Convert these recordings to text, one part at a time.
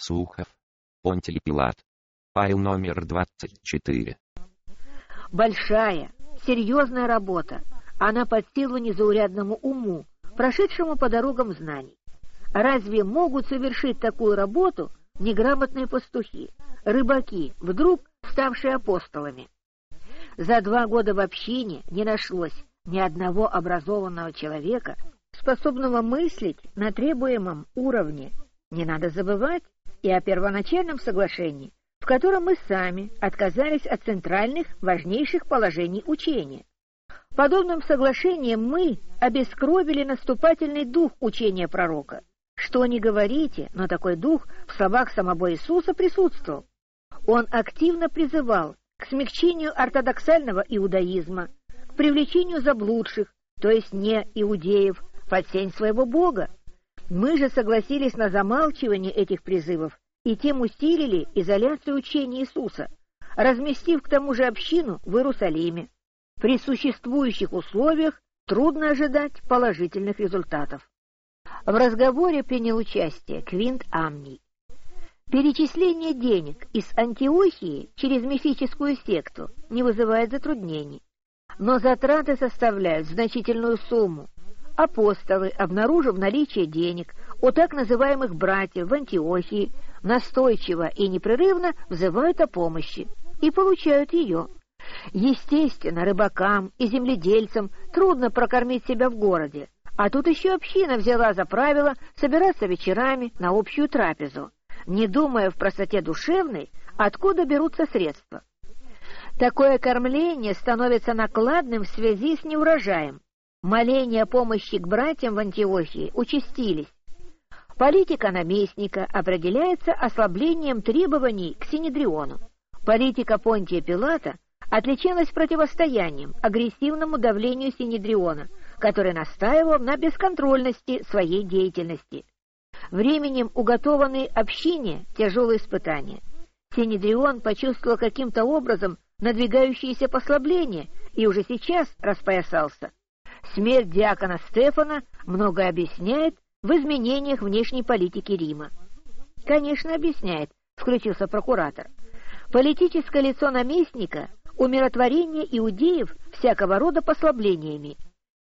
Сухов. Понтий Пилат. Файл номер 24. Большая, серьезная работа. Она под силу незаурядному уму, прошедшему по дорогам знаний. Разве могут совершить такую работу неграмотные пастухи, рыбаки, вдруг ставшие апостолами? За два года в общине не нашлось ни одного образованного человека, способного мыслить на требуемом уровне. Не надо забывать и о первоначальном соглашении, в котором мы сами отказались от центральных важнейших положений учения. Подобным соглашением мы обескровили наступательный дух учения пророка. Что не говорите, но такой дух в словах самого Иисуса присутствовал. Он активно призывал к смягчению ортодоксального иудаизма, к привлечению заблудших, то есть не иудеев, под сень своего Бога. Мы же согласились на замалчивание этих призывов и тем усилили изоляцию учения Иисуса, разместив к тому же общину в Иерусалиме. При существующих условиях трудно ожидать положительных результатов. В разговоре принял участие Квинт Амний. Перечисление денег из Антиохии через мифическую секту не вызывает затруднений, но затраты составляют значительную сумму. Апостолы, обнаружив наличие денег у так называемых братьев в Антиохии, настойчиво и непрерывно взывают о помощи и получают ее. Естественно, рыбакам и земледельцам трудно прокормить себя в городе, а тут еще община взяла за правило собираться вечерами на общую трапезу, не думая в простоте душевной, откуда берутся средства. Такое кормление становится накладным в связи с неурожаем. Моления о помощи к братьям в Антиохии участились. Политика наместника определяется ослаблением требований к Синедриону. Политика Понтия Пилата отличалась противостоянием агрессивному давлению Синедриона, который настаивал на бесконтрольности своей деятельности. Временем уготованные общине тяжелые испытания. Синедрион почувствовал каким-то образом надвигающееся послабление и уже сейчас распоясался. Смерть диакона Стефана многое объясняет в изменениях внешней политики Рима. «Конечно, объясняет», — включился прокуратор. «Политическое лицо наместника — умиротворение иудеев всякого рода послаблениями.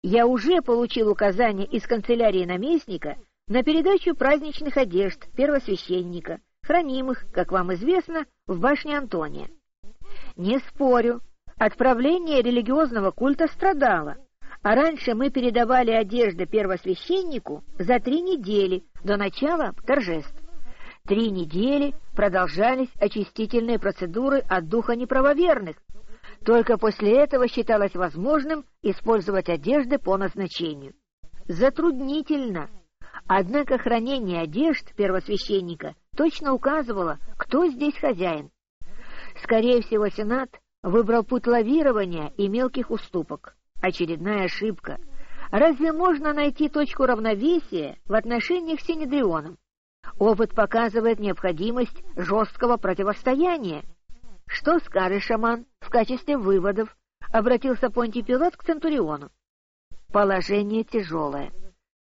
Я уже получил указание из канцелярии наместника на передачу праздничных одежд первосвященника, хранимых, как вам известно, в башне Антония. Не спорю, отправление религиозного культа страдало, а раньше мы передавали одежды первосвященнику за три недели до начала торжеств. Три недели продолжались очистительные процедуры от духа неправоверных. Только после этого считалось возможным использовать одежды по назначению. Затруднительно. Однако хранение одежд первосвященника точно указывало, кто здесь хозяин. Скорее всего, Сенат выбрал путь лавирования и мелких уступок. Очередная ошибка. Разве можно найти точку равновесия в отношениях с Синедрионом? Опыт показывает необходимость жесткого противостояния. Что скажешь, шаман, в качестве выводов? Обратился Понтий Пилат к Центуриону. Положение тяжелое.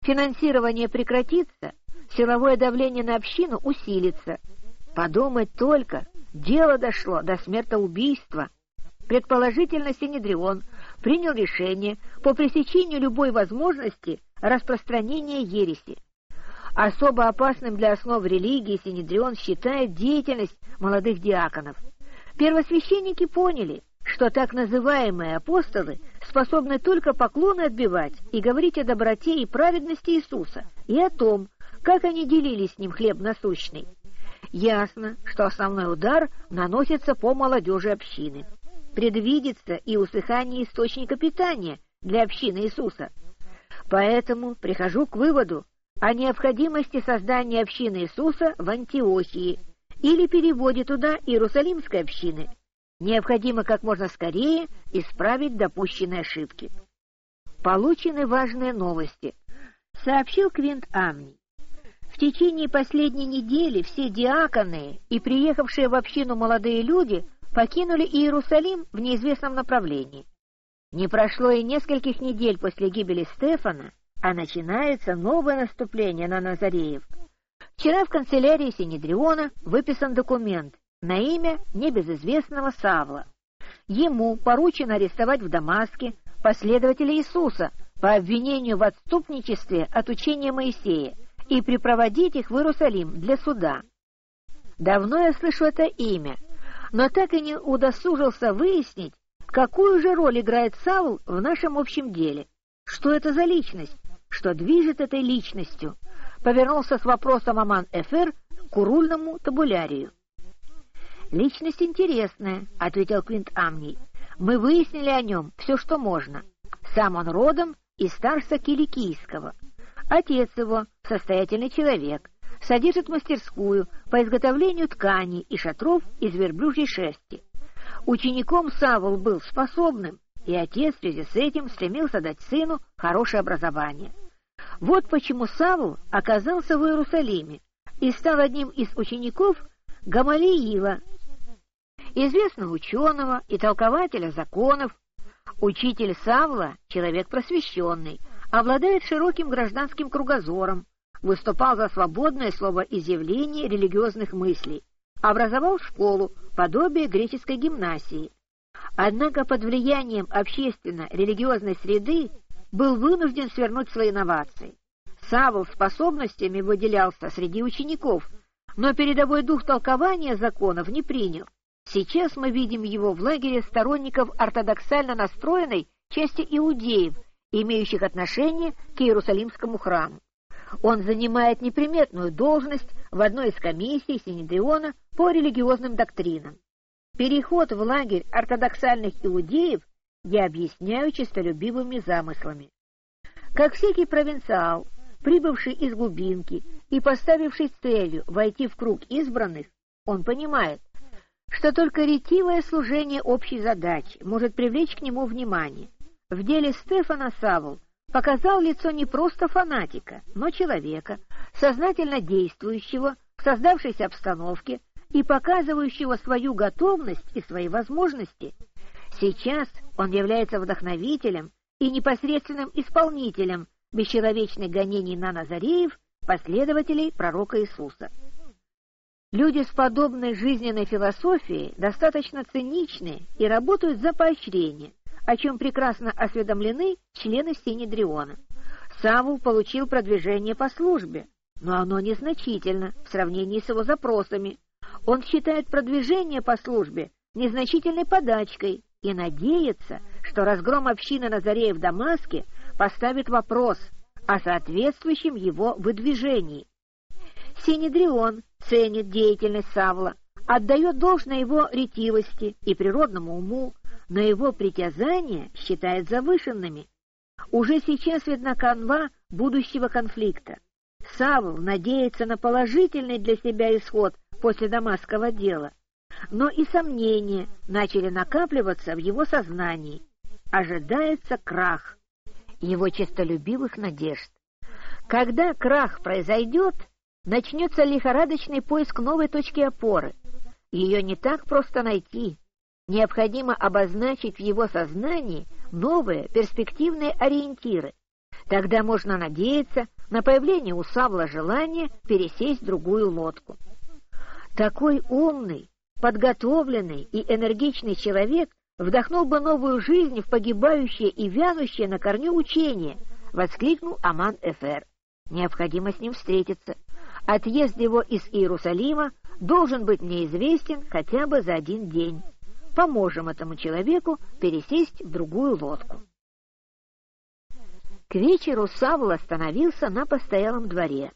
Финансирование прекратится, силовое давление на общину усилится. Подумать только, дело дошло до смертоубийства. Предположительно, Синедрион принял решение по пресечению любой возможности распространения ереси. Особо опасным для основ религии Синедрион считает деятельность молодых диаконов. Первосвященники поняли, что так называемые апостолы способны только поклоны отбивать и говорить о доброте и праведности Иисуса, и о том, как они делили с ним хлеб насущный. Ясно, что основной удар наносится по молодежи общины предвидится и усыхание источника питания для общины Иисуса. Поэтому прихожу к выводу о необходимости создания общины Иисуса в Антиохии или переводе туда Иерусалимской общины. Необходимо как можно скорее исправить допущенные ошибки. Получены важные новости, сообщил Квинт Амний. В течение последней недели все диаконы и приехавшие в общину молодые люди покинули Иерусалим в неизвестном направлении. Не прошло и нескольких недель после гибели Стефана, а начинается новое наступление на Назареев. Вчера в канцелярии Синедриона выписан документ на имя небезызвестного Савла. Ему поручено арестовать в Дамаске последователей Иисуса по обвинению в отступничестве от учения Моисея и припроводить их в Иерусалим для суда. Давно я слышу это имя, но так и не удосужился выяснить, какую же роль играет Саул в нашем общем деле. Что это за личность? Что движет этой личностью? Повернулся с вопросом Аман Эфер к урульному табулярию. «Личность интересная», — ответил Квинт Амний. «Мы выяснили о нем все, что можно. Сам он родом из Старса Киликийского. Отец его — состоятельный человек, содержит мастерскую по изготовлению тканей и шатров из верблюжьей шерсти. Учеником Савол был способным, и отец в связи с этим стремился дать сыну хорошее образование. Вот почему Савл оказался в Иерусалиме и стал одним из учеников Гамалиила, известного ученого и толкователя законов. Учитель Савла — человек просвещенный, обладает широким гражданским кругозором, выступал за свободное словоизъявление религиозных мыслей, образовал школу, подобие греческой гимнасии. Однако под влиянием общественно-религиозной среды был вынужден свернуть свои инновации. Савл способностями выделялся среди учеников, но передовой дух толкования законов не принял. Сейчас мы видим его в лагере сторонников ортодоксально настроенной части иудеев, имеющих отношение к Иерусалимскому храму. Он занимает неприметную должность в одной из комиссий Синедриона по религиозным доктринам. Переход в лагерь ортодоксальных иудеев я объясняю честолюбивыми замыслами. Как всякий провинциал, прибывший из глубинки и поставивший целью войти в круг избранных, он понимает, что только ретивое служение общей задачи может привлечь к нему внимание. В деле Стефана Савл показал лицо не просто фанатика, но человека, сознательно действующего в создавшейся обстановке и показывающего свою готовность и свои возможности. Сейчас он является вдохновителем и непосредственным исполнителем бесчеловечных гонений на Назареев, последователей пророка Иисуса. Люди с подобной жизненной философией достаточно циничны и работают за поощрение, о чем прекрасно осведомлены члены Синедриона. Савул получил продвижение по службе, но оно незначительно в сравнении с его запросами. Он считает продвижение по службе незначительной подачкой и надеется, что разгром общины Назарея в Дамаске поставит вопрос о соответствующем его выдвижении. Синедрион ценит деятельность Савла, отдает должное его ретивости и природному уму, но его притязания считает завышенными. Уже сейчас видна канва будущего конфликта. Савл надеется на положительный для себя исход после дамасского дела, но и сомнения начали накапливаться в его сознании. Ожидается крах его честолюбивых надежд. Когда крах произойдет, начнется лихорадочный поиск новой точки опоры. Ее не так просто найти. Необходимо обозначить в его сознании новые перспективные ориентиры. Тогда можно надеяться на появление у Савла желания пересесть другую лодку. Такой умный, подготовленный и энергичный человек вдохнул бы новую жизнь в погибающее и вянущее на корню учение, воскликнул Аман Эфер. Необходимо с ним встретиться. Отъезд его из Иерусалима должен быть мне известен хотя бы за один день. Поможем этому человеку пересесть в другую лодку. К вечеру Савл остановился на постоялом дворе,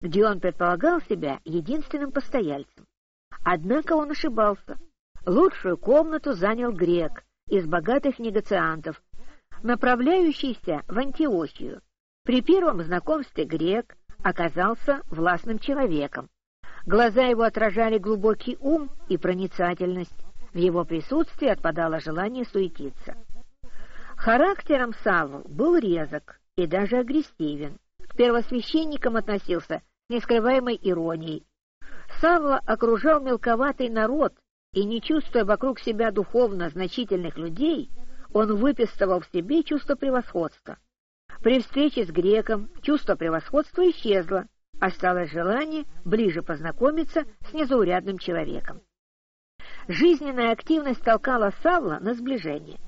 где он предполагал себя единственным постояльцем. Однако он ошибался. Лучшую комнату занял грек из богатых негациантов, направляющийся в Антиохию. При первом знакомстве грек оказался властным человеком. Глаза его отражали глубокий ум и проницательность. В его присутствии отпадало желание суетиться. Характером Савл был резок и даже агрессивен. К первосвященникам относился с нескрываемой иронией. Савла окружал мелковатый народ, и, не чувствуя вокруг себя духовно значительных людей, он выписывал в себе чувство превосходства. При встрече с греком чувство превосходства исчезло, осталось желание ближе познакомиться с незаурядным человеком. Жизненная активность толкала Савла на сближение.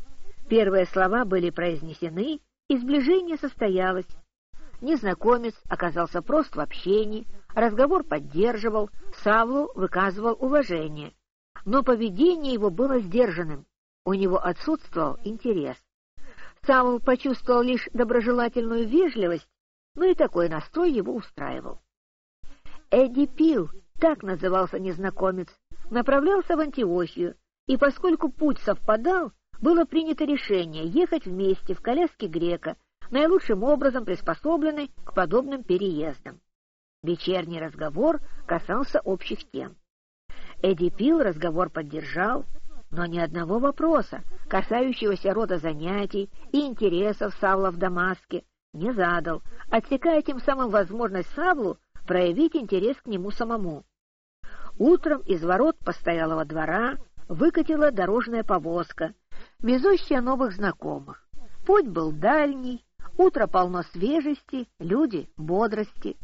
Первые слова были произнесены, и сближение состоялось. Незнакомец оказался прост в общении, разговор поддерживал, Савлу выказывал уважение. Но поведение его было сдержанным, у него отсутствовал интерес. Савл почувствовал лишь доброжелательную вежливость, но и такой настрой его устраивал. Эдди Пил, так назывался незнакомец, направлялся в Антиохию, и поскольку путь совпадал, было принято решение ехать вместе в коляске грека, наилучшим образом приспособленной к подобным переездам. Вечерний разговор касался общих тем. Эдди Пил разговор поддержал, но ни одного вопроса, касающегося рода занятий и интересов Савла в Дамаске, не задал, отсекая тем самым возможность Савлу проявить интерес к нему самому. Утром из ворот постоялого двора выкатила дорожная повозка, везущая новых знакомых. Путь был дальний, утро полно свежести, люди — бодрости.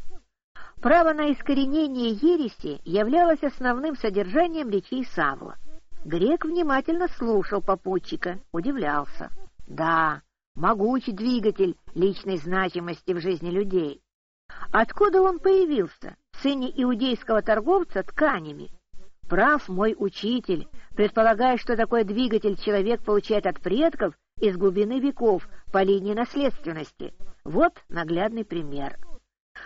Право на искоренение ереси являлось основным содержанием речей Савла. Грек внимательно слушал попутчика, удивлялся. Да, могучий двигатель личной значимости в жизни людей. Откуда он появился, сыне иудейского торговца тканями? Прав мой учитель, предполагая, что такой двигатель человек получает от предков из глубины веков по линии наследственности. Вот наглядный пример.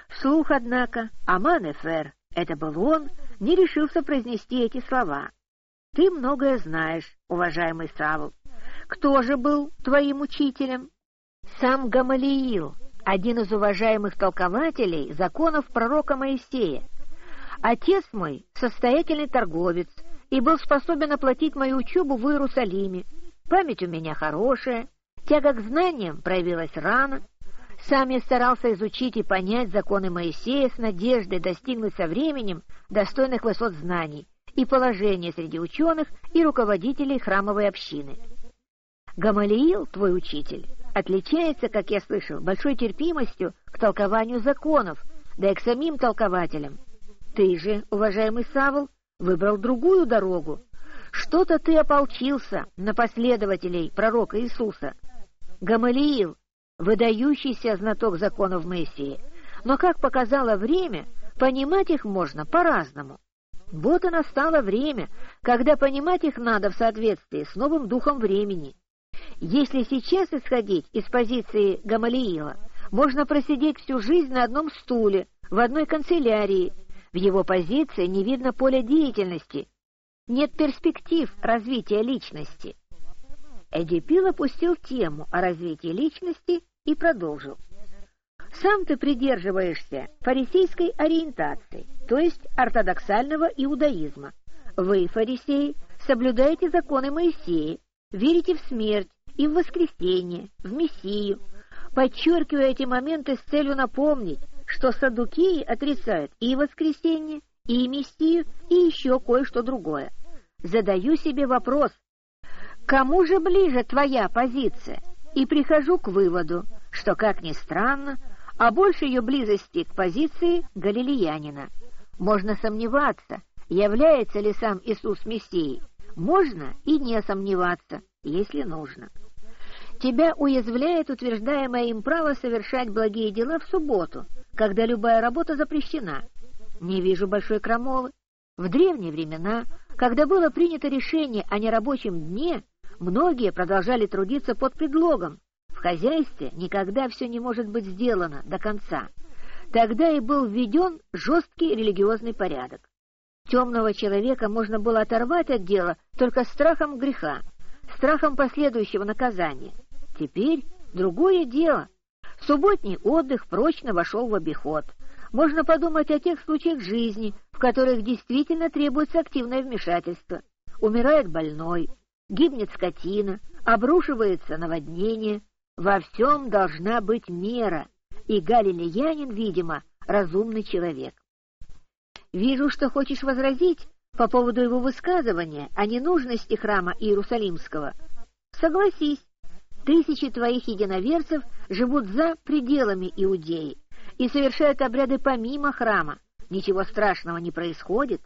Вслух, однако, Аман Эфер, это был он, не решился произнести эти слова. Ты многое знаешь, уважаемый Савл. Кто же был твоим учителем? Сам Гамалиил, один из уважаемых толкователей законов пророка Моисея. Отец мой — состоятельный торговец и был способен оплатить мою учебу в Иерусалиме. Память у меня хорошая, тяга к знаниям проявилась рано. Сам я старался изучить и понять законы Моисея с надеждой достигнуть со временем достойных высот знаний и положения среди ученых и руководителей храмовой общины. Гамалиил, твой учитель, отличается, как я слышал, большой терпимостью к толкованию законов, да и к самим толкователям. Ты же, уважаемый Савл, выбрал другую дорогу. Что-то ты ополчился на последователей пророка Иисуса. Гамалиил, выдающийся знаток законов Моисея, но, как показало время, понимать их можно по-разному. Вот и настало время, когда понимать их надо в соответствии с новым духом времени. Если сейчас исходить из позиции Гамалиила, можно просидеть всю жизнь на одном стуле, в одной канцелярии. В его позиции не видно поля деятельности, нет перспектив развития личности. Эдипил опустил тему о развитии личности и продолжил. Сам ты придерживаешься фарисейской ориентации, то есть ортодоксального иудаизма. Вы, фарисеи, соблюдаете законы Моисея, верите в смерть и в воскресение, в Мессию, подчеркивая эти моменты с целью напомнить, что садукеи отрицают и воскресение, и Мессию, и еще кое-что другое. Задаю себе вопрос, кому же ближе твоя позиция? И прихожу к выводу, что, как ни странно, а больше ее близости к позиции галилеянина. Можно сомневаться, является ли сам Иисус Мессией. Можно и не сомневаться, если нужно. Тебя уязвляет утверждаемое им право совершать благие дела в субботу, когда любая работа запрещена. Не вижу большой крамолы. В древние времена, когда было принято решение о нерабочем дне, многие продолжали трудиться под предлогом, в хозяйстве никогда все не может быть сделано до конца. Тогда и был введен жесткий религиозный порядок. Темного человека можно было оторвать от дела только страхом греха, страхом последующего наказания. Теперь другое дело. Субботний отдых прочно вошел в обиход. Можно подумать о тех случаях жизни, в которых действительно требуется активное вмешательство. Умирает больной, гибнет скотина, обрушивается наводнение, во всем должна быть мера, и галилеянин, видимо, разумный человек. Вижу, что хочешь возразить по поводу его высказывания о ненужности храма Иерусалимского. Согласись, тысячи твоих единоверцев живут за пределами Иудеи, и совершают обряды помимо храма, ничего страшного не происходит.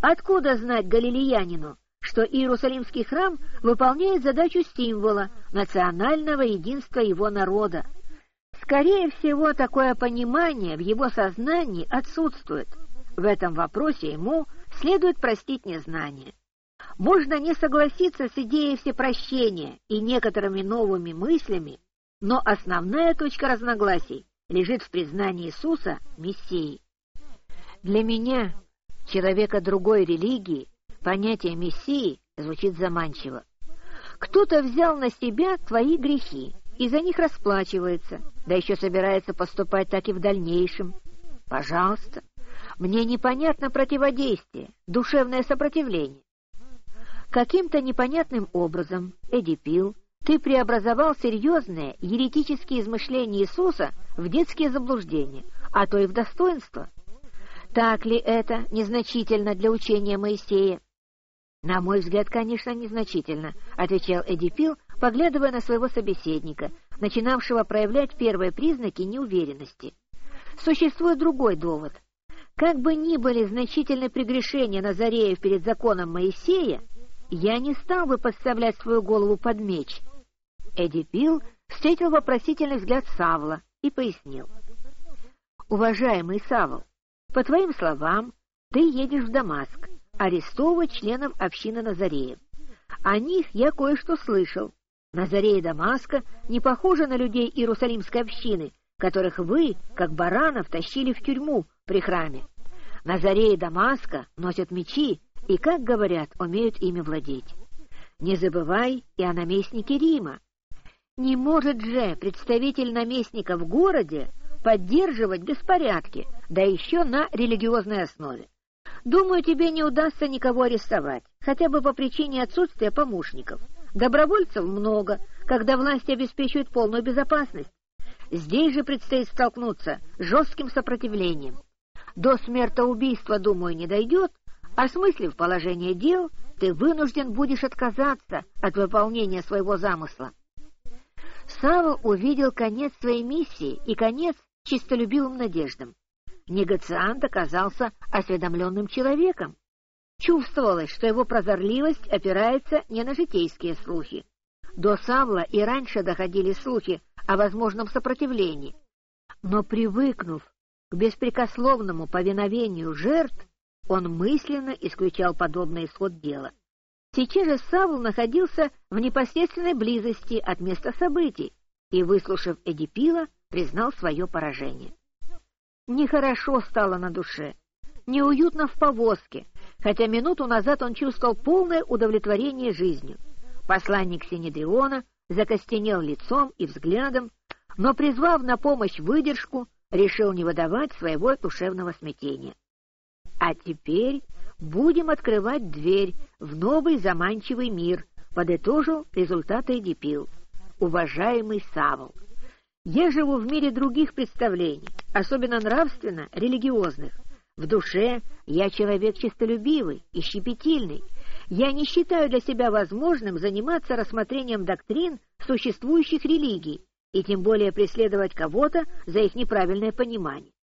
Откуда знать галилеянину, что Иерусалимский храм выполняет задачу символа национального единства его народа? Скорее всего, такое понимание в его сознании отсутствует. В этом вопросе ему следует простить незнание. Можно не согласиться с идеей всепрощения и некоторыми новыми мыслями, но основная точка разногласий лежит в признании Иисуса Мессией. Для меня, человека другой религии, понятие Мессии звучит заманчиво. Кто-то взял на себя твои грехи и за них расплачивается, да еще собирается поступать так и в дальнейшем. Пожалуйста, мне непонятно противодействие, душевное сопротивление. Каким-то непонятным образом, Эдипил, ты преобразовал серьезные еретические измышления Иисуса в детские заблуждения, а то и в достоинство. Так ли это незначительно для учения Моисея? На мой взгляд, конечно, незначительно, отвечал Эдипил, поглядывая на своего собеседника, начинавшего проявлять первые признаки неуверенности. Существует другой довод. Как бы ни были значительны прегрешения Назареев перед законом Моисея, я не стал бы подставлять свою голову под меч. Эдипил встретил вопросительный взгляд Савла и пояснил. «Уважаемый Савл, по твоим словам, ты едешь в Дамаск, арестовывать членов общины Назареев. О них я кое-что слышал. Назареи Дамаска не похожи на людей Иерусалимской общины, которых вы, как баранов, тащили в тюрьму при храме. Назареи Дамаска носят мечи и, как говорят, умеют ими владеть. Не забывай и о наместнике Рима. Не может же представитель наместника в городе поддерживать беспорядки, да еще на религиозной основе. Думаю, тебе не удастся никого арестовать, хотя бы по причине отсутствия помощников. Добровольцев много, когда власть обеспечивает полную безопасность. Здесь же предстоит столкнуться с жестким сопротивлением. До смертоубийства, думаю, не дойдет, осмыслив положение дел, ты вынужден будешь отказаться от выполнения своего замысла. Савл увидел конец своей миссии и конец чистолюбивым надеждам. Негациант оказался осведомленным человеком. Чувствовалось, что его прозорливость опирается не на житейские слухи. До Савла и раньше доходили слухи о возможном сопротивлении. Но привыкнув к беспрекословному повиновению жертв, он мысленно исключал подобный исход дела. Сейчас же Савл находился в непосредственной близости от места событий и, выслушав Эдипила, признал свое поражение. Нехорошо стало на душе, неуютно в повозке, хотя минуту назад он чувствовал полное удовлетворение жизнью. Посланник Синедриона закостенел лицом и взглядом, но, призвав на помощь выдержку, решил не выдавать своего душевного смятения. А теперь будем открывать дверь в новый заманчивый мир, подытожил результаты Эдипил. Уважаемый Савол, я живу в мире других представлений, особенно нравственно-религиозных. В душе я человек честолюбивый и щепетильный. Я не считаю для себя возможным заниматься рассмотрением доктрин существующих религий и тем более преследовать кого-то за их неправильное понимание.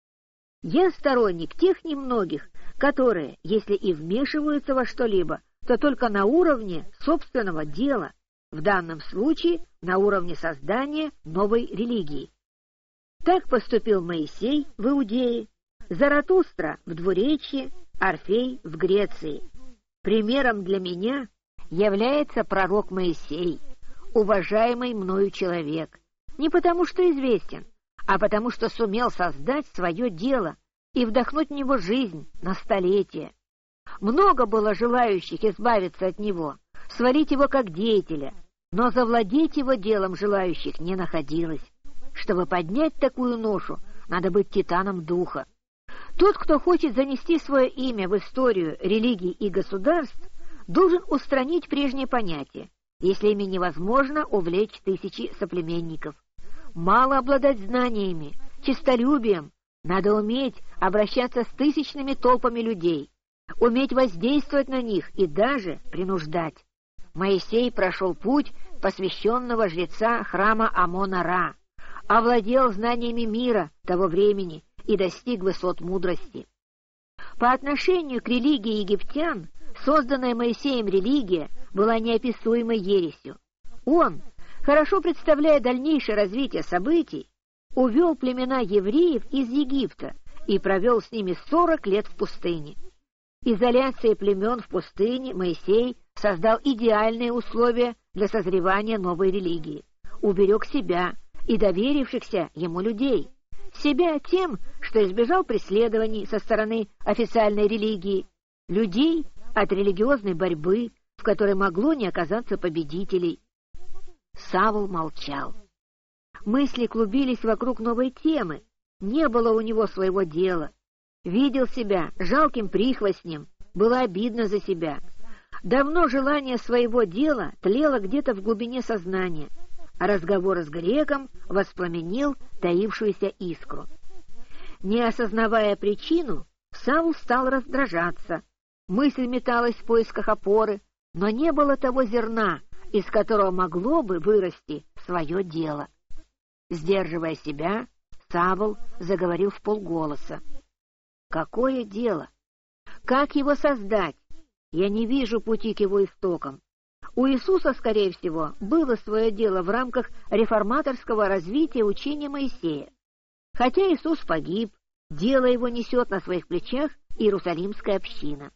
Я сторонник тех немногих, которые, если и вмешиваются во что-либо, то только на уровне собственного дела, в данном случае на уровне создания новой религии. Так поступил Моисей в Иудее, Заратустра в Двуречье, Орфей в Греции. Примером для меня является пророк Моисей, уважаемый мною человек, не потому что известен, а потому что сумел создать свое дело и вдохнуть в него жизнь на столетия. Много было желающих избавиться от него, свалить его как деятеля, но завладеть его делом желающих не находилось. Чтобы поднять такую ношу, надо быть титаном духа. Тот, кто хочет занести свое имя в историю религий и государств, должен устранить прежние понятия, если ими невозможно увлечь тысячи соплеменников. Мало обладать знаниями, честолюбием, надо уметь обращаться с тысячными толпами людей, уметь воздействовать на них и даже принуждать. Моисей прошел путь посвященного жреца храма Амона-Ра. овладел знаниями мира того времени и достиг высот мудрости. По отношению к религии египтян, созданная Моисеем религия была неописуемой ересью. Он, хорошо представляя дальнейшее развитие событий, увел племена евреев из Египта и провел с ними сорок лет в пустыне. Изоляция племен в пустыне Моисей создал идеальные условия для созревания новой религии, уберег себя и доверившихся ему людей, себя тем, что избежал преследований со стороны официальной религии, людей от религиозной борьбы, в которой могло не оказаться победителей. Савл молчал. Мысли клубились вокруг новой темы, не было у него своего дела. Видел себя жалким прихвостнем, было обидно за себя. Давно желание своего дела тлело где-то в глубине сознания, а разговор с греком воспламенил таившуюся искру. Не осознавая причину, Саул стал раздражаться. Мысль металась в поисках опоры, но не было того зерна, из которого могло бы вырасти свое дело. Сдерживая себя, Савол заговорил в полголоса. «Какое дело? Как его создать? Я не вижу пути к его истокам. У Иисуса, скорее всего, было свое дело в рамках реформаторского развития учения Моисея. Хотя Иисус погиб, дело его несет на своих плечах Иерусалимская община.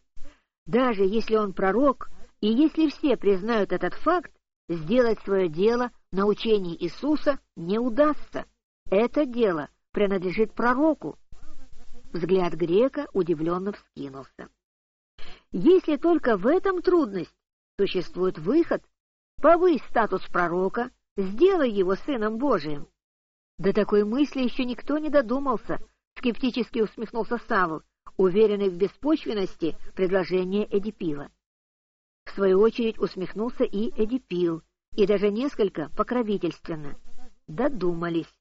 Даже если он пророк, и если все признают этот факт, сделать свое дело на учении Иисуса не удастся. Это дело принадлежит пророку. Взгляд грека удивленно вскинулся. Если только в этом трудность, существует выход. Повысь статус пророка, сделай его сыном Божиим. До такой мысли еще никто не додумался, скептически усмехнулся Савл, уверенный в беспочвенности предложения Эдипила. Свою очередь усмехнулся и Эдипил, и даже несколько покровительственно. Додумались.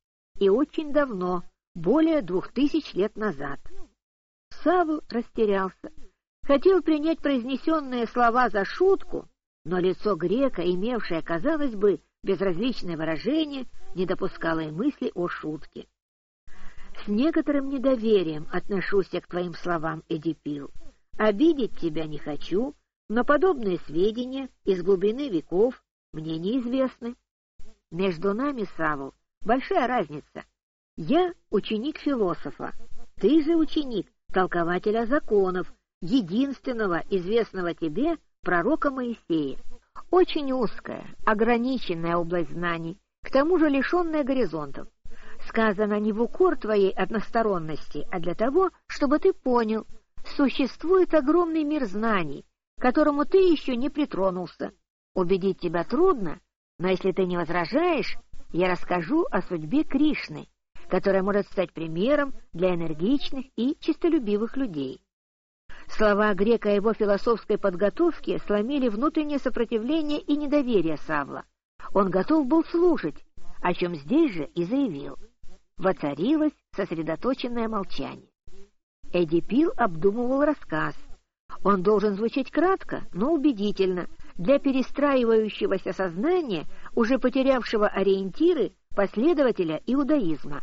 И очень давно, более двух тысяч лет назад. Савл растерялся. Хотел принять произнесенные слова за шутку, но лицо грека, имевшее, казалось бы, безразличное выражение, не допускало и мысли о шутке. «С некоторым недоверием отношусь я к твоим словам, Эдипил. Обидеть тебя не хочу, но подобные сведения из глубины веков мне неизвестны. Между нами, Савл, большая разница. Я ученик философа, ты же ученик толкователя законов, единственного известного тебе пророка Моисея. Очень узкая, ограниченная область знаний, к тому же лишенная горизонтов. Сказано не в укор твоей односторонности, а для того, чтобы ты понял, существует огромный мир знаний, к которому ты еще не притронулся. Убедить тебя трудно, но если ты не возражаешь, я расскажу о судьбе Кришны, которая может стать примером для энергичных и честолюбивых людей. Слова грека о его философской подготовке сломили внутреннее сопротивление и недоверие Савла. Он готов был слушать, о чем здесь же и заявил. Воцарилось сосредоточенное молчание. Эдипил обдумывал рассказ. Он должен звучать кратко, но убедительно, для перестраивающегося сознания, уже потерявшего ориентиры последователя иудаизма.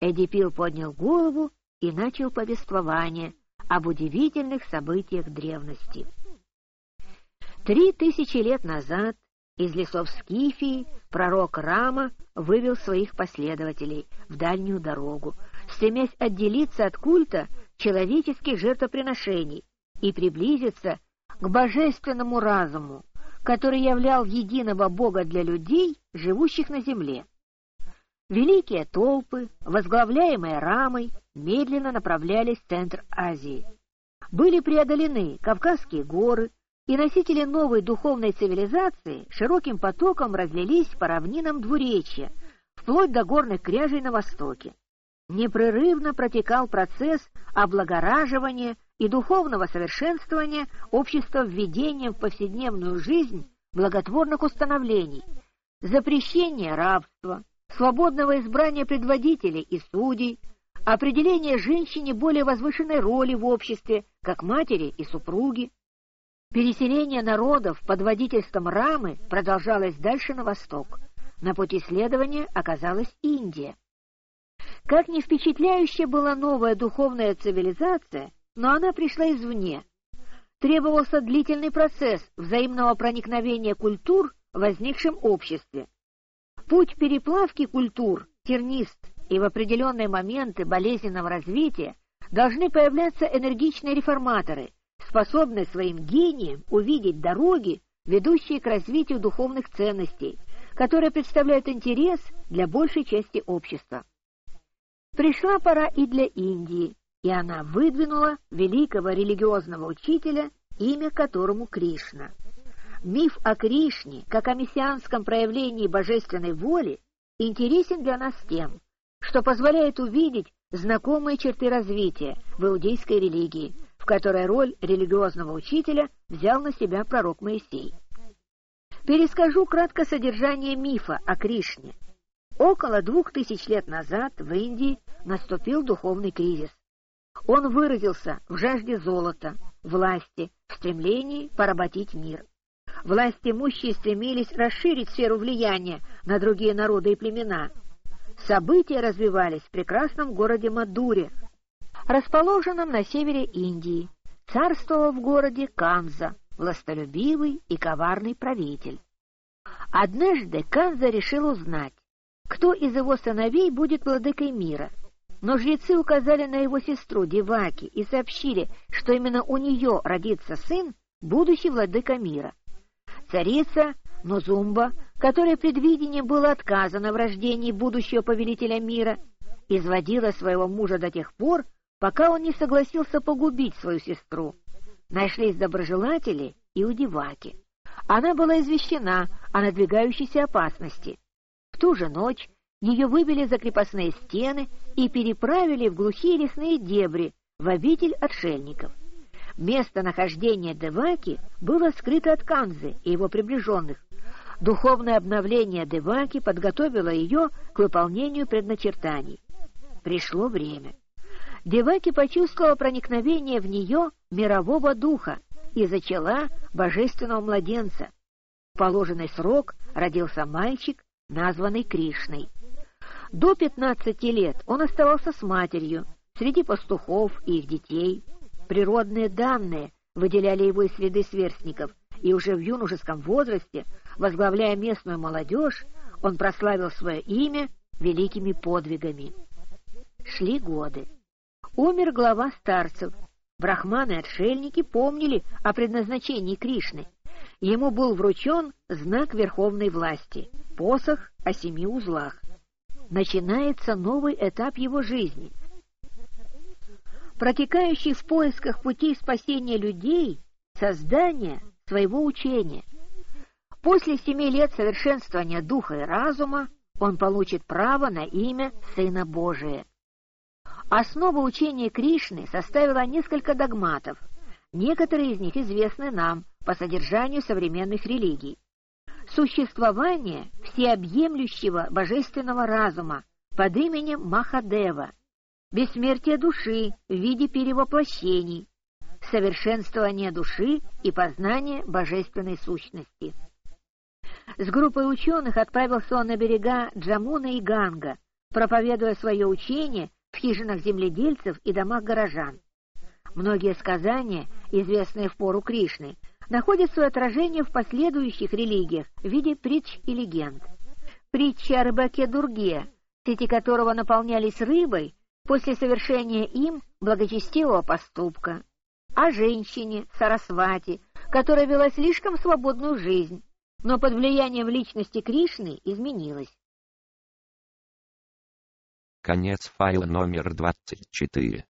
Эдипил поднял голову и начал повествование, об удивительных событиях древности. Три тысячи лет назад из лесов Скифии пророк Рама вывел своих последователей в дальнюю дорогу, стремясь отделиться от культа человеческих жертвоприношений и приблизиться к божественному разуму, который являл единого Бога для людей, живущих на земле. Великие толпы, возглавляемые Рамой, медленно направлялись в центр Азии. Были преодолены Кавказские горы, и носители новой духовной цивилизации широким потоком разлились по равнинам двуречья, вплоть до горных кряжей на востоке. Непрерывно протекал процесс облагораживания и духовного совершенствования общества введением в повседневную жизнь благотворных установлений, запрещение рабства, свободного избрания предводителей и судей, определение женщине более возвышенной роли в обществе, как матери и супруги. Переселение народов под водительством Рамы продолжалось дальше на восток. На пути следования оказалась Индия. Как не впечатляющая была новая духовная цивилизация, но она пришла извне. Требовался длительный процесс взаимного проникновения культур в возникшем обществе. Путь переплавки культур тернист, и в определенные моменты болезненного развития должны появляться энергичные реформаторы, способные своим гением увидеть дороги, ведущие к развитию духовных ценностей, которые представляют интерес для большей части общества. Пришла пора и для Индии, и она выдвинула великого религиозного учителя, имя которому Кришна. Миф о Кришне, как о мессианском проявлении божественной воли, интересен для нас тем, что позволяет увидеть знакомые черты развития в иудейской религии, в которой роль религиозного учителя взял на себя пророк Моисей. Перескажу кратко содержание мифа о Кришне. Около двух тысяч лет назад в Индии наступил духовный кризис. Он выразился в жажде золота, власти, в стремлении поработить мир. Власти имущие стремились расширить сферу влияния на другие народы и племена. События развивались в прекрасном городе Мадуре, расположенном на севере Индии. Царствовал в городе Канза, властолюбивый и коварный правитель. Однажды Канза решил узнать, кто из его сыновей будет владыкой мира. Но жрецы указали на его сестру Деваки и сообщили, что именно у нее родится сын, будущий владыка мира. Царица Нозумба, которой предвидение было отказано в рождении будущего повелителя мира, изводила своего мужа до тех пор, пока он не согласился погубить свою сестру. Нашлись доброжелатели и у Деваки. Она была извещена о надвигающейся опасности. В ту же ночь ее выбили за крепостные стены и переправили в глухие лесные дебри, в обитель отшельников. Местонахождение Деваки было скрыто от Канзы и его приближенных. Духовное обновление Деваки подготовило ее к выполнению предначертаний. Пришло время. Деваки почувствовала проникновение в нее мирового духа и зачала божественного младенца. В положенный срок родился мальчик, названный Кришной. До 15 лет он оставался с матерью, среди пастухов и их детей. Природные данные выделяли его из среды сверстников, и уже в юношеском возрасте, возглавляя местную молодежь, он прославил свое имя великими подвигами. Шли годы. Умер глава старцев. Брахманы-отшельники помнили о предназначении Кришны. Ему был вручен знак верховной власти — посох о семи узлах. Начинается новый этап его жизни — протекающий в поисках путей спасения людей, создания своего учения. После семи лет совершенствования духа и разума он получит право на имя Сына Божия. Основа учения Кришны составила несколько догматов. Некоторые из них известны нам по содержанию современных религий. Существование всеобъемлющего божественного разума под именем Махадева, бессмертие души в виде перевоплощений, совершенствование души и познание божественной сущности. С группой ученых отправился он на берега Джамуна и Ганга, проповедуя свое учение в хижинах земледельцев и домах горожан. Многие сказания, известные в пору Кришны, находят свое отражение в последующих религиях в виде притч и легенд. Притча о рыбаке Дурге, сети которого наполнялись рыбой, после совершения им благочестивого поступка, о женщине Сарасвати, которая вела слишком свободную жизнь, но под влиянием личности Кришны изменилась. Конец файла номер 24.